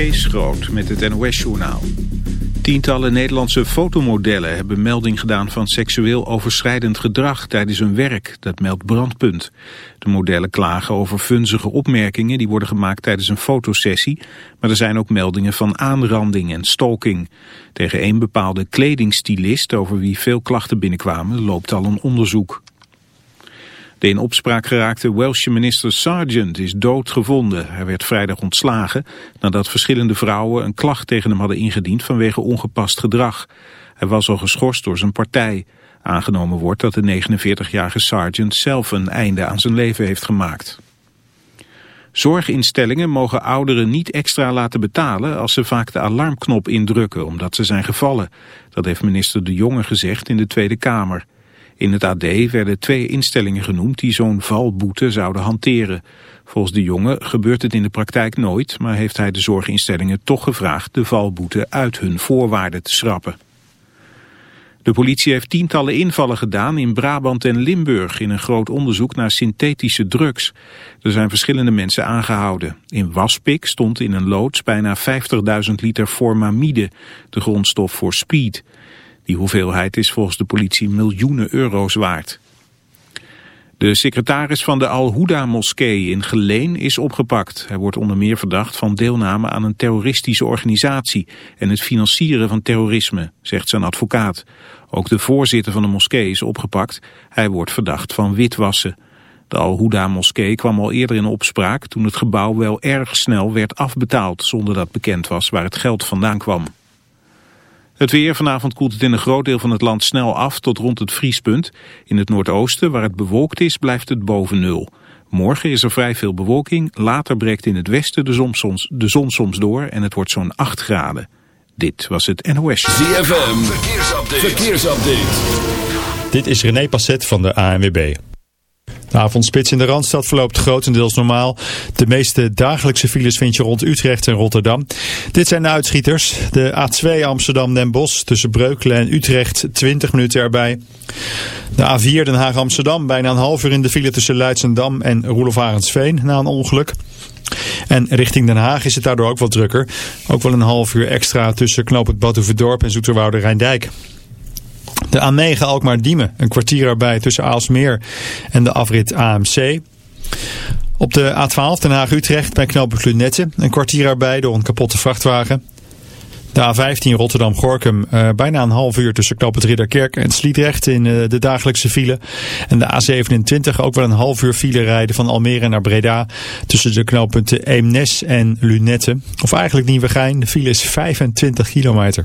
Kees Groot met het NOS-journaal. Tientallen Nederlandse fotomodellen hebben melding gedaan van seksueel overschrijdend gedrag tijdens hun werk. Dat meldt Brandpunt. De modellen klagen over funzige opmerkingen die worden gemaakt tijdens een fotosessie. Maar er zijn ook meldingen van aanranding en stalking. Tegen één bepaalde kledingstylist over wie veel klachten binnenkwamen loopt al een onderzoek. De in opspraak geraakte Welsche minister Sargent is doodgevonden. Hij werd vrijdag ontslagen nadat verschillende vrouwen een klacht tegen hem hadden ingediend vanwege ongepast gedrag. Hij was al geschorst door zijn partij. Aangenomen wordt dat de 49-jarige Sargent zelf een einde aan zijn leven heeft gemaakt. Zorginstellingen mogen ouderen niet extra laten betalen als ze vaak de alarmknop indrukken omdat ze zijn gevallen. Dat heeft minister De Jonge gezegd in de Tweede Kamer. In het AD werden twee instellingen genoemd die zo'n valboete zouden hanteren. Volgens de jongen gebeurt het in de praktijk nooit, maar heeft hij de zorginstellingen toch gevraagd de valboete uit hun voorwaarden te schrappen. De politie heeft tientallen invallen gedaan in Brabant en Limburg in een groot onderzoek naar synthetische drugs. Er zijn verschillende mensen aangehouden. In Waspik stond in een loods bijna 50.000 liter formamide, de grondstof voor speed. Die hoeveelheid is volgens de politie miljoenen euro's waard. De secretaris van de Al-Huda-moskee in Geleen is opgepakt. Hij wordt onder meer verdacht van deelname aan een terroristische organisatie en het financieren van terrorisme, zegt zijn advocaat. Ook de voorzitter van de moskee is opgepakt. Hij wordt verdacht van witwassen. De Al-Huda-moskee kwam al eerder in opspraak toen het gebouw wel erg snel werd afbetaald zonder dat bekend was waar het geld vandaan kwam. Het weer, vanavond koelt het in een groot deel van het land snel af tot rond het vriespunt. In het noordoosten, waar het bewolkt is, blijft het boven nul. Morgen is er vrij veel bewolking, later breekt in het westen de zon soms, de zon soms door en het wordt zo'n 8 graden. Dit was het NOS. ZFM, verkeersupdate. verkeersupdate. Dit is René Passet van de ANWB. De avondspits in de Randstad verloopt grotendeels normaal. De meeste dagelijkse files vind je rond Utrecht en Rotterdam. Dit zijn de uitschieters. De A2 Amsterdam-Den Bosch tussen Breukelen en Utrecht 20 minuten erbij. De A4 Den Haag-Amsterdam bijna een half uur in de file tussen Leidsendam en Roelof na een ongeluk. En richting Den Haag is het daardoor ook wat drukker. Ook wel een half uur extra tussen Knoop het Badhoevedorp en Zoeterwoude Rijndijk. De A9 Alkmaar-Diemen, een kwartier erbij tussen Aalsmeer en de afrit AMC. Op de A12 Den Haag-Utrecht bij knooppunt Lunette, een kwartier erbij door een kapotte vrachtwagen. De A15 Rotterdam-Gorkum, uh, bijna een half uur tussen knooppunt Ridderkerk en Sliedrecht in uh, de dagelijkse file. En de A27 ook wel een half uur file rijden van Almere naar Breda tussen de knooppunten Eemnes en Lunette. Of eigenlijk Nieuwegein, de file is 25 kilometer.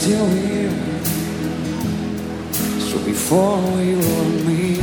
still here. So before you we me.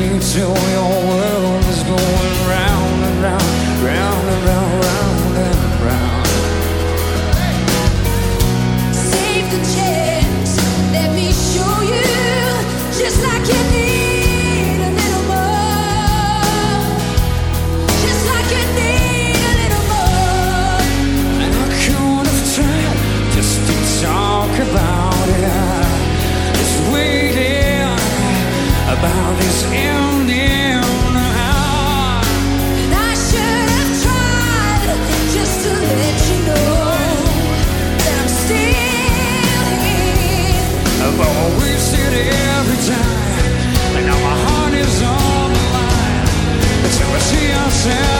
you to your See yourself.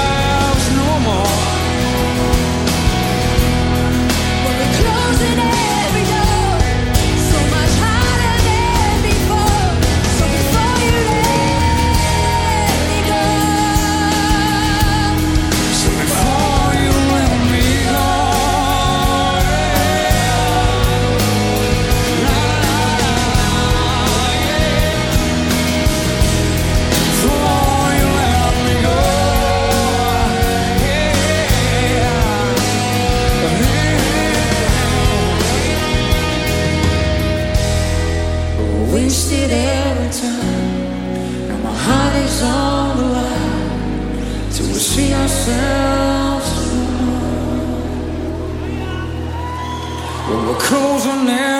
frozen in é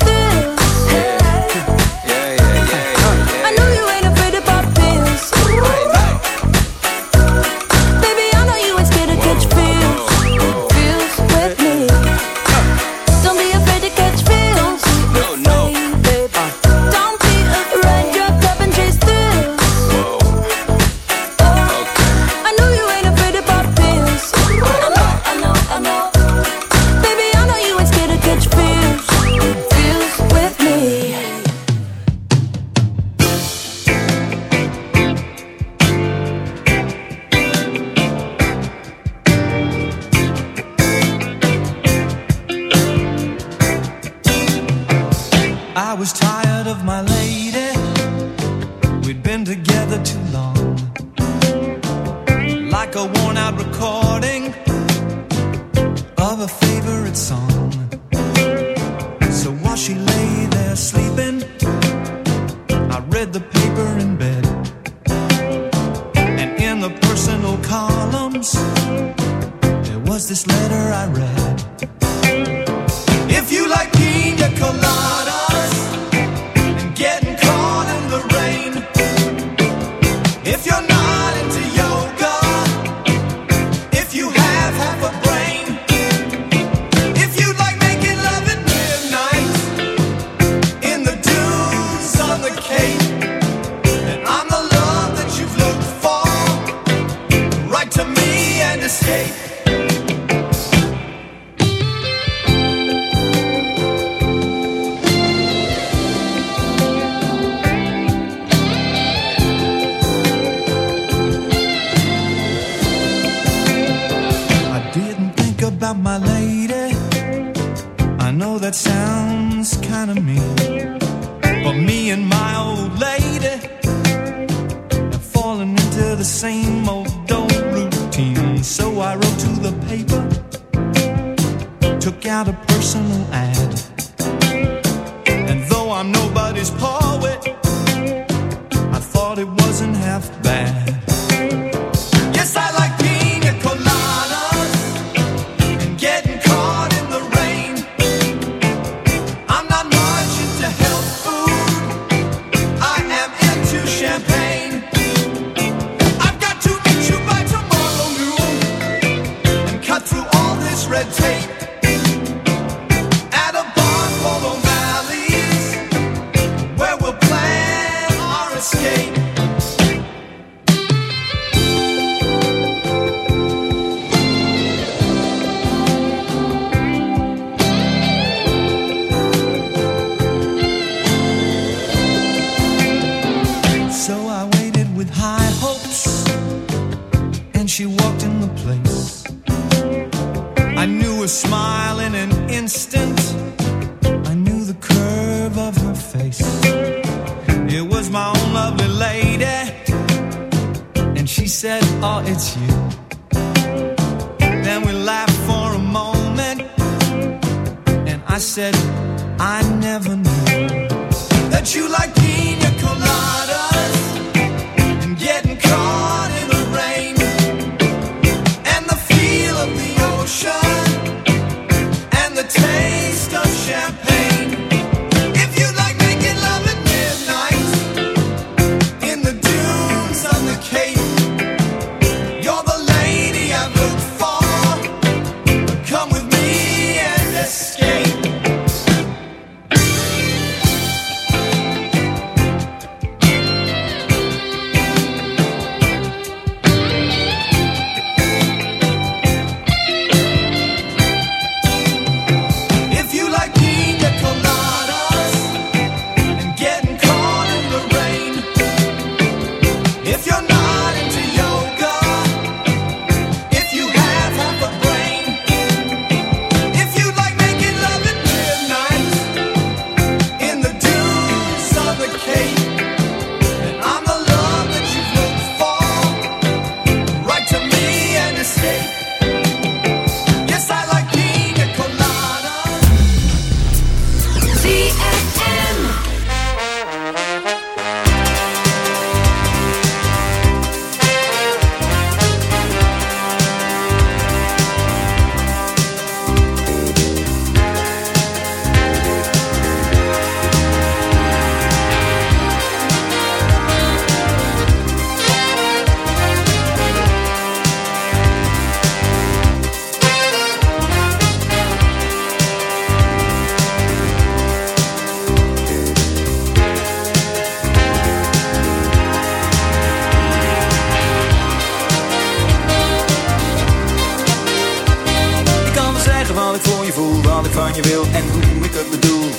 je voel, wat ik van je wil en hoe ik het bedoel.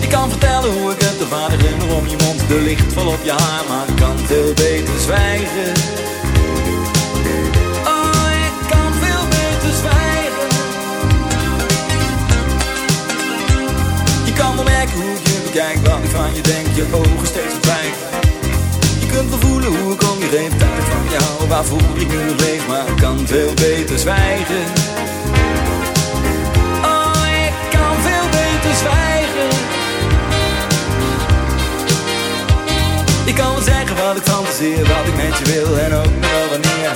Ik kan vertellen hoe ik het ervaar, er om je mond, de licht vol op je haar, maar ik kan veel beter zwijgen. Oh, ik kan veel beter zwijgen. Je kan wel merken hoe je bekijk, wat ik van je denk, je ogen steeds verdwijgen. Je kunt wel voelen hoe ik om je heen, ik van jou, waarvoor ik nu leef, maar ik kan veel beter zwijgen. Ik kan wel zeggen wat ik fantaseer, wat ik met je wil en ook nog wel wanneer.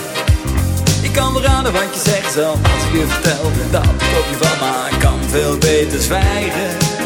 Ik kan wel raden wat je zegt zelf als ik je vertel dat ik op je val, maar kan veel beter zwijgen.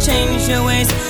change your ways.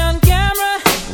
camera.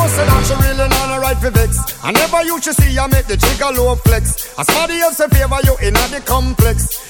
know say that she really not a right for vex. I never used to see her make the jigger low flex. As somebody else in favor you in the complex.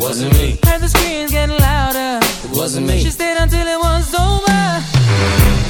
It wasn't me. Heard the screams getting louder. It wasn't me. She stayed until it was over.